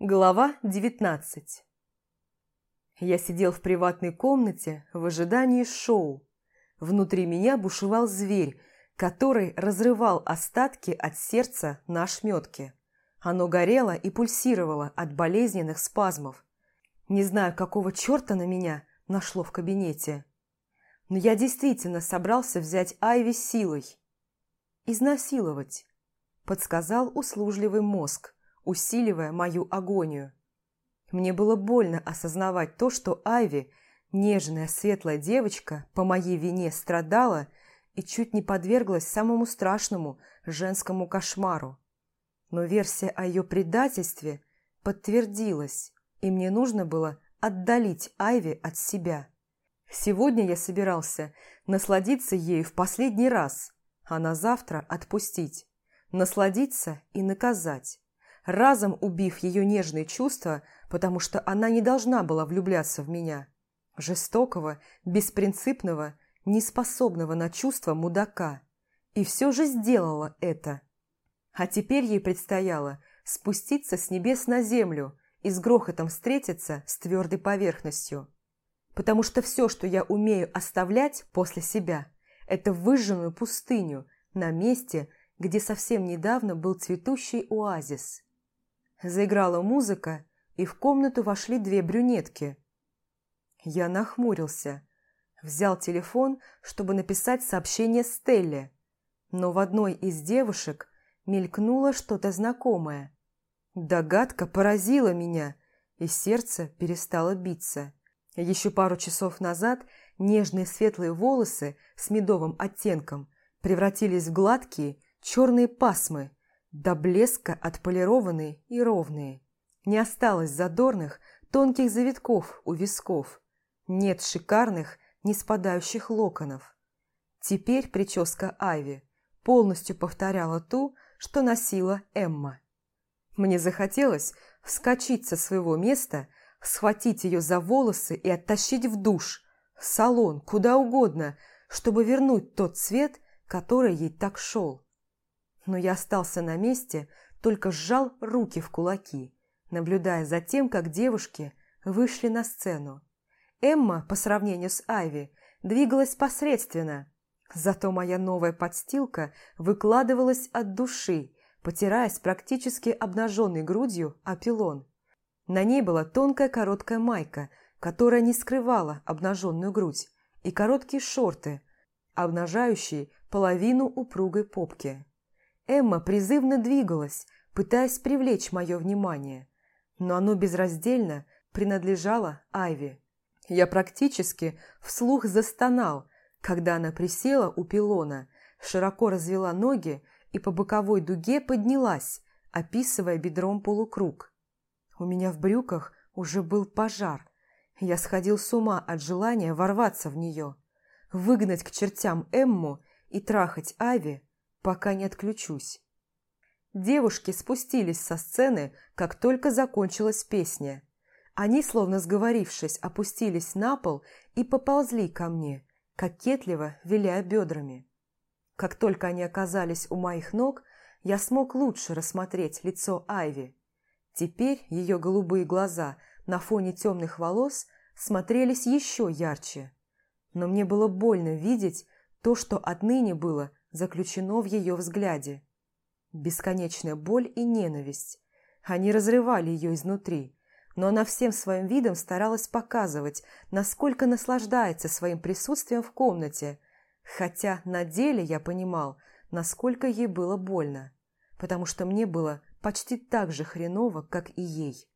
Глава 19 Я сидел в приватной комнате в ожидании шоу. Внутри меня бушевал зверь, который разрывал остатки от сердца на ошметке. Оно горело и пульсировало от болезненных спазмов. Не знаю, какого черта на меня нашло в кабинете. Но я действительно собрался взять Айви силой. «Изнасиловать», – подсказал услужливый мозг усиливая мою агонию. Мне было больно осознавать то, что Айви, нежная светлая девочка, по моей вине страдала и чуть не подверглась самому страшному женскому кошмару. Но версия о ее предательстве подтвердилась, и мне нужно было отдалить Айви от себя. Сегодня я собирался насладиться ею в последний раз, а на завтра отпустить, насладиться и наказать разом убив ее нежные чувства, потому что она не должна была влюбляться в меня. Жестокого, беспринципного, неспособного на чувства мудака. И все же сделала это. А теперь ей предстояло спуститься с небес на землю и с грохотом встретиться с твердой поверхностью. Потому что все, что я умею оставлять после себя, это выжженную пустыню на месте, где совсем недавно был цветущий оазис. Заиграла музыка, и в комнату вошли две брюнетки. Я нахмурился. Взял телефон, чтобы написать сообщение Стелле. Но в одной из девушек мелькнуло что-то знакомое. Догадка поразила меня, и сердце перестало биться. Еще пару часов назад нежные светлые волосы с медовым оттенком превратились в гладкие черные пасмы, до блеска отполированные и ровные. Не осталось задорных, тонких завитков у висков. Нет шикарных, не спадающих локонов. Теперь прическа Айви полностью повторяла ту, что носила Эмма. Мне захотелось вскочить со своего места, схватить ее за волосы и оттащить в душ, в салон, куда угодно, чтобы вернуть тот цвет, который ей так шел но я остался на месте, только сжал руки в кулаки, наблюдая за тем, как девушки вышли на сцену. Эмма, по сравнению с Айви, двигалась посредственно, зато моя новая подстилка выкладывалась от души, потираясь практически обнаженной грудью о пилон. На ней была тонкая короткая майка, которая не скрывала обнаженную грудь, и короткие шорты, обнажающие половину упругой попки. Эмма призывно двигалась, пытаясь привлечь мое внимание, но оно безраздельно принадлежало Айве. Я практически вслух застонал, когда она присела у пилона, широко развела ноги и по боковой дуге поднялась, описывая бедром полукруг. У меня в брюках уже был пожар. Я сходил с ума от желания ворваться в нее, выгнать к чертям Эмму и трахать Ави пока не отключусь. Девушки спустились со сцены, как только закончилась песня. Они, словно сговорившись, опустились на пол и поползли ко мне, кокетливо виляя бедрами. Как только они оказались у моих ног, я смог лучше рассмотреть лицо Айви. Теперь ее голубые глаза на фоне темных волос смотрелись еще ярче. Но мне было больно видеть то, что отныне было заключено в ее взгляде. Бесконечная боль и ненависть. Они разрывали ее изнутри, но она всем своим видом старалась показывать, насколько наслаждается своим присутствием в комнате, хотя на деле я понимал, насколько ей было больно, потому что мне было почти так же хреново, как и ей.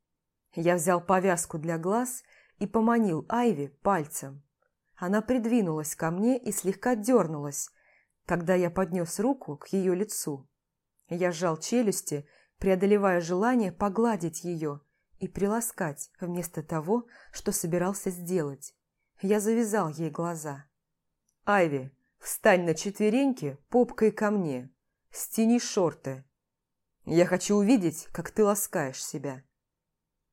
Я взял повязку для глаз и поманил Айви пальцем. Она придвинулась ко мне и слегка дернулась, когда я поднес руку к ее лицу. Я сжал челюсти, преодолевая желание погладить ее и приласкать вместо того, что собирался сделать. Я завязал ей глаза. «Айви, встань на четвереньки попкой ко мне. Стяни шорты. Я хочу увидеть, как ты ласкаешь себя».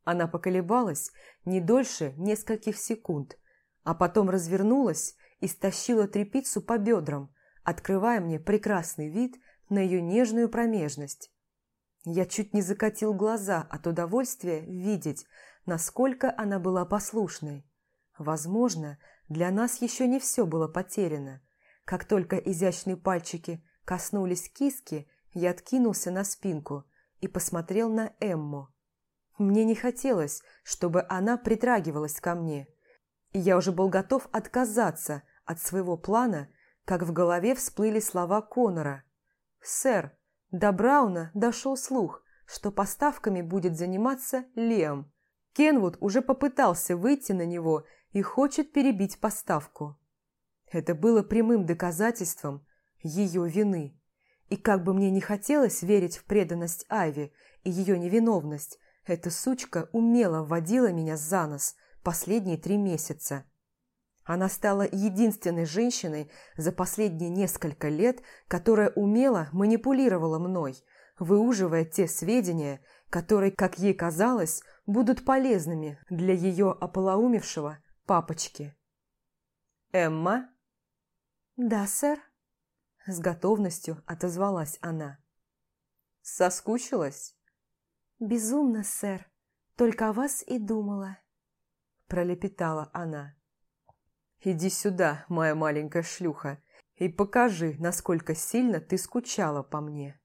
Она поколебалась не дольше нескольких секунд, а потом развернулась и стащила трепицу по бедрам, открывая мне прекрасный вид на ее нежную промежность. Я чуть не закатил глаза от удовольствия видеть, насколько она была послушной. Возможно, для нас еще не все было потеряно. Как только изящные пальчики коснулись киски, я откинулся на спинку и посмотрел на Эмму. Мне не хотелось, чтобы она притрагивалась ко мне. Я уже был готов отказаться от своего плана, как в голове всплыли слова Конора. «Сэр, до Брауна дошел слух, что поставками будет заниматься Лем. Кенвуд уже попытался выйти на него и хочет перебить поставку. Это было прямым доказательством ее вины. И как бы мне не хотелось верить в преданность Айви и ее невиновность, эта сучка умело вводила меня за нос последние три месяца. Она стала единственной женщиной за последние несколько лет, которая умело манипулировала мной, выуживая те сведения, которые, как ей казалось, будут полезными для ее ополоумевшего папочки. «Эмма?» «Да, сэр», – с готовностью отозвалась она. «Соскучилась?» «Безумно, сэр. Только о вас и думала», – пролепетала она. «Иди сюда, моя маленькая шлюха, и покажи, насколько сильно ты скучала по мне».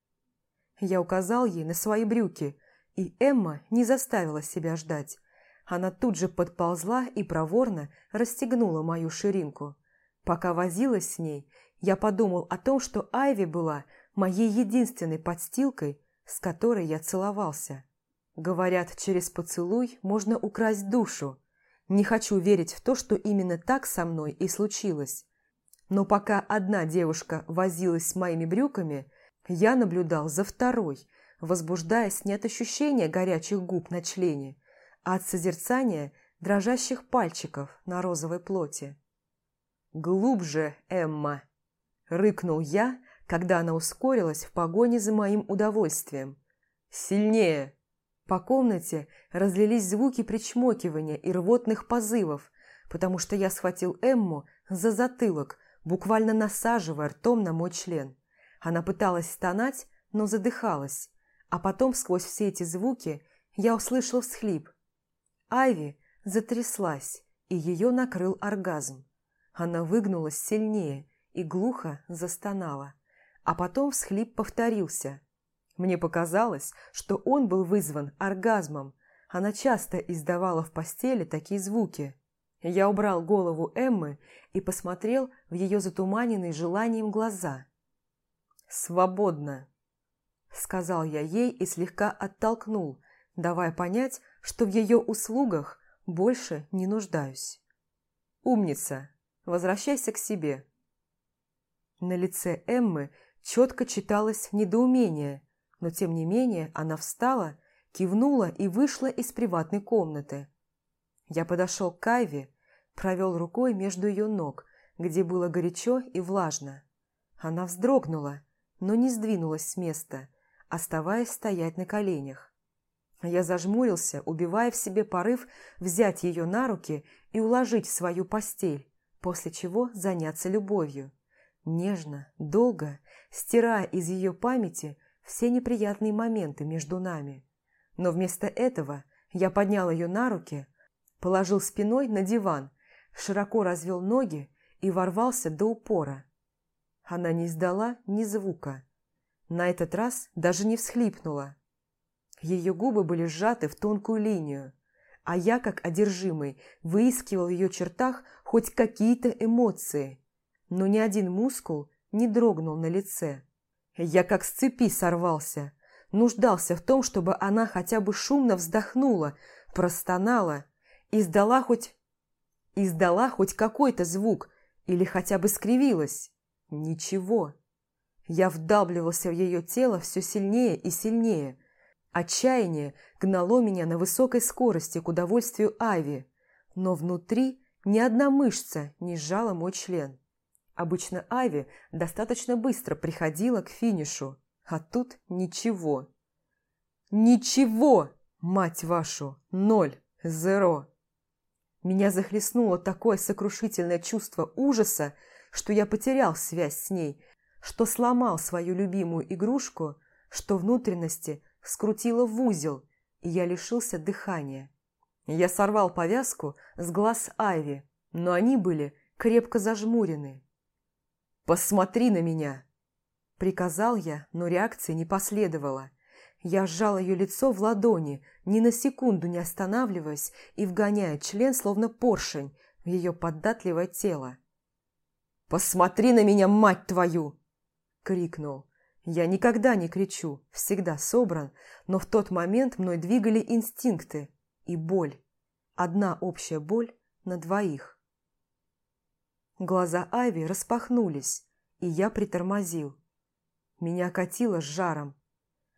Я указал ей на свои брюки, и Эмма не заставила себя ждать. Она тут же подползла и проворно расстегнула мою ширинку. Пока возилась с ней, я подумал о том, что Айви была моей единственной подстилкой, с которой я целовался. Говорят, через поцелуй можно украсть душу. Не хочу верить в то, что именно так со мной и случилось. Но пока одна девушка возилась с моими брюками, я наблюдал за второй, возбуждаясь не от ощущения горячих губ на члене, а от созерцания дрожащих пальчиков на розовой плоти. «Глубже, Эмма!» – рыкнул я, когда она ускорилась в погоне за моим удовольствием. «Сильнее!» По комнате разлились звуки причмокивания и рвотных позывов, потому что я схватил Эмму за затылок, буквально насаживая ртом на мой член. Она пыталась стонать, но задыхалась, а потом сквозь все эти звуки я услышал всхлип. Айви затряслась, и ее накрыл оргазм. Она выгнулась сильнее и глухо застонала, а потом всхлип повторился – мне показалось, что он был вызван оргазмом. Она часто издавала в постели такие звуки. Я убрал голову Эммы и посмотрел в ее затуманенные желанием глаза. «Свободно», — сказал я ей и слегка оттолкнул, давая понять, что в ее услугах больше не нуждаюсь. «Умница! Возвращайся к себе!» На лице Эммы четко читалось недоумение, но тем не менее она встала, кивнула и вышла из приватной комнаты. Я подошел к Кайве, провел рукой между ее ног, где было горячо и влажно. Она вздрогнула, но не сдвинулась с места, оставаясь стоять на коленях. Я зажмурился, убивая в себе порыв взять ее на руки и уложить в свою постель, после чего заняться любовью. Нежно, долго, стирая из ее памяти все неприятные моменты между нами. Но вместо этого я поднял ее на руки, положил спиной на диван, широко развел ноги и ворвался до упора. Она не издала ни звука. На этот раз даже не всхлипнула. Ее губы были сжаты в тонкую линию, а я, как одержимый, выискивал в ее чертах хоть какие-то эмоции, но ни один мускул не дрогнул на лице. Я как с цепи сорвался. Нуждался в том, чтобы она хотя бы шумно вздохнула, простонала, издала хоть... Издала хоть какой-то звук или хотя бы скривилась. Ничего. Я вдавливался в ее тело все сильнее и сильнее. Отчаяние гнало меня на высокой скорости к удовольствию Айви, но внутри ни одна мышца не сжала мой член. Обычно Ави достаточно быстро приходила к финишу, а тут ничего. Ничего, мать вашу, ноль, зеро. Меня захлестнуло такое сокрушительное чувство ужаса, что я потерял связь с ней, что сломал свою любимую игрушку, что внутренности скрутило в узел, и я лишился дыхания. Я сорвал повязку с глаз Айви, но они были крепко зажмурены. «Посмотри на меня!» Приказал я, но реакции не последовало. Я сжал ее лицо в ладони, ни на секунду не останавливаясь и вгоняя член, словно поршень, в ее податливое тело. «Посмотри на меня, мать твою!» – крикнул. Я никогда не кричу, всегда собран, но в тот момент мной двигали инстинкты и боль. Одна общая боль на двоих. Глаза Айви распахнулись, и я притормозил. Меня катило с жаром.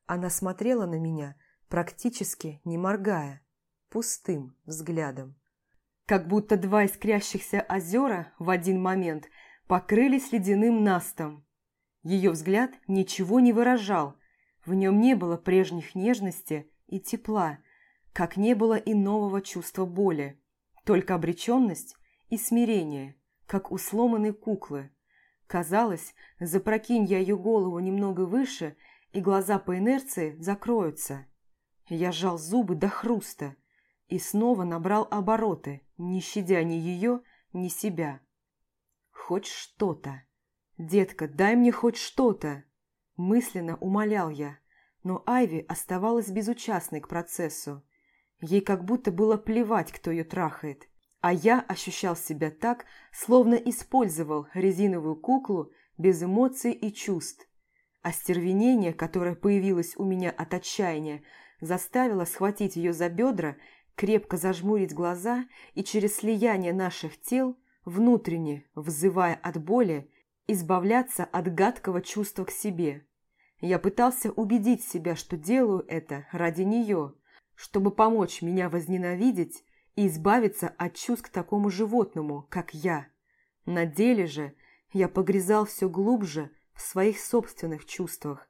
Она смотрела на меня, практически не моргая, пустым взглядом. Как будто два искрящихся озера в один момент покрылись ледяным настом. Ее взгляд ничего не выражал, в нем не было прежних нежности и тепла, как не было и нового чувства боли, только обреченность и смирение, как у сломанной куклы. Казалось, запрокинь я ее голову немного выше, и глаза по инерции закроются. Я сжал зубы до хруста и снова набрал обороты, не щадя ни ее, ни себя. Хоть что-то. «Детка, дай мне хоть что-то!» Мысленно умолял я, но Айви оставалась безучастной к процессу. Ей как будто было плевать, кто ее трахает. А я ощущал себя так, словно использовал резиновую куклу без эмоций и чувств. Остервенение, которое появилось у меня от отчаяния, заставило схватить ее за бедра, крепко зажмурить глаза и через слияние наших тел, внутренне, взывая от боли, избавляться от гадкого чувства к себе. Я пытался убедить себя, что делаю это ради нее, чтобы помочь меня возненавидеть и избавиться от чувств к такому животному, как я. На деле же я погрязал все глубже в своих собственных чувствах.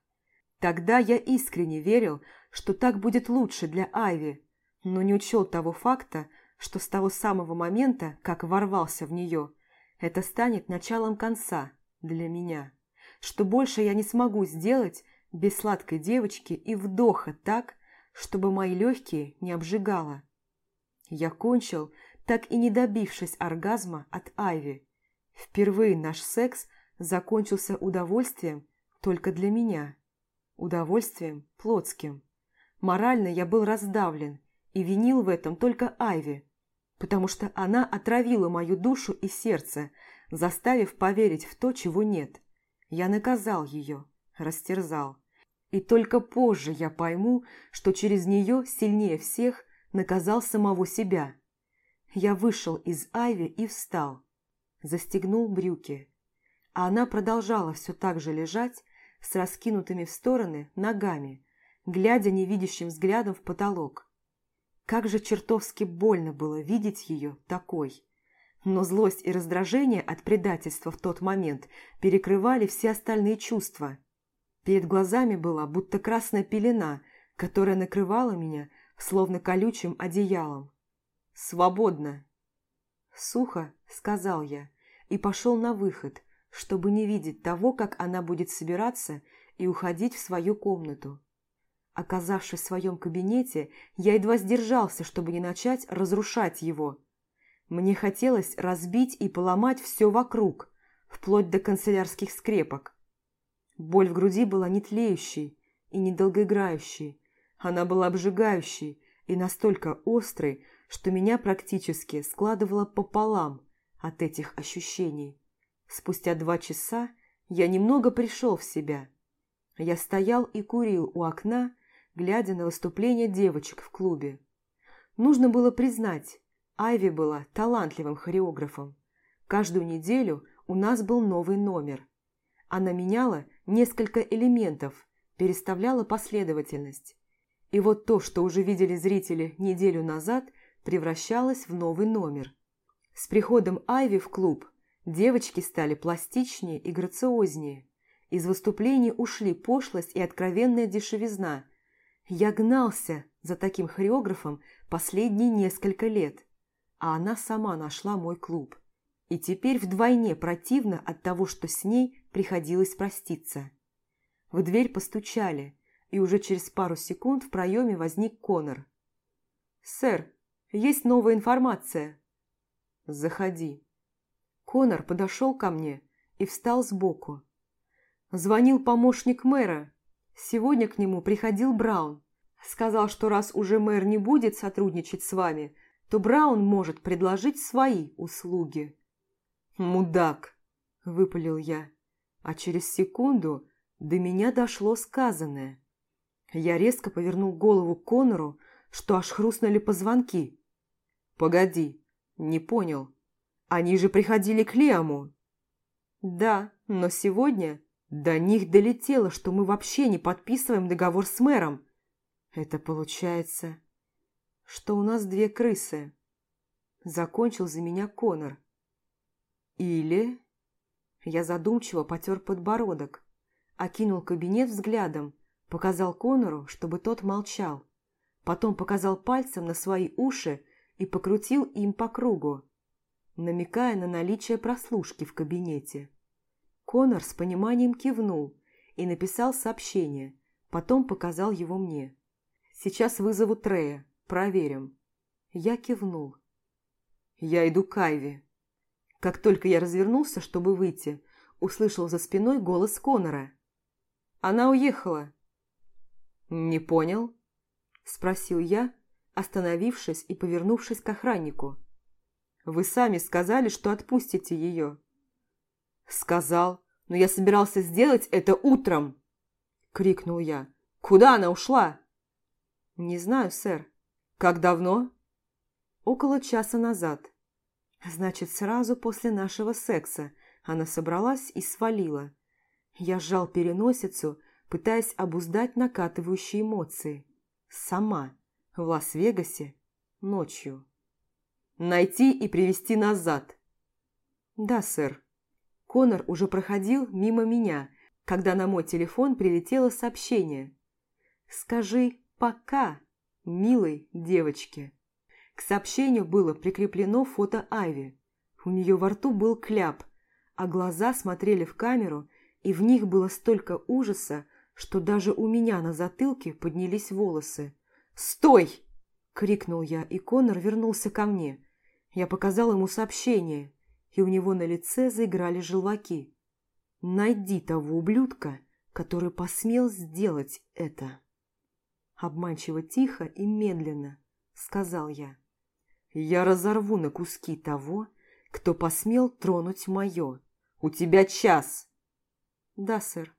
Тогда я искренне верил, что так будет лучше для Айви, но не учел того факта, что с того самого момента, как ворвался в нее, это станет началом конца – для меня, что больше я не смогу сделать без сладкой девочки и вдоха так, чтобы мои легкие не обжигало. Я кончил, так и не добившись оргазма от Айви. Впервые наш секс закончился удовольствием только для меня. Удовольствием плотским. Морально я был раздавлен и винил в этом только Айви, потому что она отравила мою душу и сердце, заставив поверить в то, чего нет. Я наказал ее, растерзал. И только позже я пойму, что через нее сильнее всех наказал самого себя. Я вышел из Айви и встал. Застегнул брюки. А она продолжала все так же лежать, с раскинутыми в стороны ногами, глядя невидящим взглядом в потолок. Как же чертовски больно было видеть ее такой. Но злость и раздражение от предательства в тот момент перекрывали все остальные чувства. Перед глазами была будто красная пелена, которая накрывала меня, словно колючим одеялом. «Свободно!» Сухо сказал я и пошел на выход, чтобы не видеть того, как она будет собираться и уходить в свою комнату. Оказавшись в своем кабинете, я едва сдержался, чтобы не начать разрушать его – мне хотелось разбить и поломать все вокруг, вплоть до канцелярских скрепок. Боль в груди была не тлеющей и не долгоиграющей. Она была обжигающей и настолько острой, что меня практически складывало пополам от этих ощущений. Спустя два часа я немного пришел в себя. Я стоял и курил у окна, глядя на выступление девочек в клубе. Нужно было признать, Айви была талантливым хореографом. Каждую неделю у нас был новый номер. Она меняла несколько элементов, переставляла последовательность. И вот то, что уже видели зрители неделю назад, превращалось в новый номер. С приходом Айви в клуб девочки стали пластичнее и грациознее. Из выступлений ушли пошлость и откровенная дешевизна. Я гнался за таким хореографом последние несколько лет а она сама нашла мой клуб. И теперь вдвойне противно от того, что с ней приходилось проститься. В дверь постучали. И уже через пару секунд в проеме возник Конор. «Сэр, есть новая информация». «Заходи». Конор подошел ко мне и встал сбоку. Звонил помощник мэра. Сегодня к нему приходил Браун. Сказал, что раз уже мэр не будет сотрудничать с вами, то Браун может предложить свои услуги. «Мудак!» – выпалил я. А через секунду до меня дошло сказанное. Я резко повернул голову к Конору, что аж хрустнули позвонки. «Погоди, не понял. Они же приходили к Лиаму». «Да, но сегодня до них долетело, что мы вообще не подписываем договор с мэром. Это получается, что у нас две крысы». Закончил за меня Конор. «Или...» Я задумчиво потер подбородок, окинул кабинет взглядом, показал Конору, чтобы тот молчал. Потом показал пальцем на свои уши и покрутил им по кругу, намекая на наличие прослушки в кабинете. Конор с пониманием кивнул и написал сообщение, потом показал его мне. «Сейчас вызову Трея, проверим». Я кивнул. «Я иду к Айве». Как только я развернулся, чтобы выйти, услышал за спиной голос Конора. «Она уехала». «Не понял?» – спросил я, остановившись и повернувшись к охраннику. «Вы сами сказали, что отпустите ее». «Сказал, но я собирался сделать это утром!» – крикнул я. «Куда она ушла?» «Не знаю, сэр». «Как давно?» «Около часа назад». Значит, сразу после нашего секса она собралась и свалила. Я сжал переносицу, пытаясь обуздать накатывающие эмоции. Сама, в Лас-Вегасе, ночью. «Найти и привести назад!» «Да, сэр». Конор уже проходил мимо меня, когда на мой телефон прилетело сообщение. «Скажи «пока», милой девочке». К сообщению было прикреплено фото Айви. У нее во рту был кляп, а глаза смотрели в камеру, и в них было столько ужаса, что даже у меня на затылке поднялись волосы. «Стой!» – крикнул я, и Конор вернулся ко мне. Я показал ему сообщение, и у него на лице заиграли желваки. «Найди того ублюдка, который посмел сделать это!» Обманчиво тихо и медленно, сказал я. Я разорву на куски того, кто посмел тронуть мое. У тебя час. Да, сэр.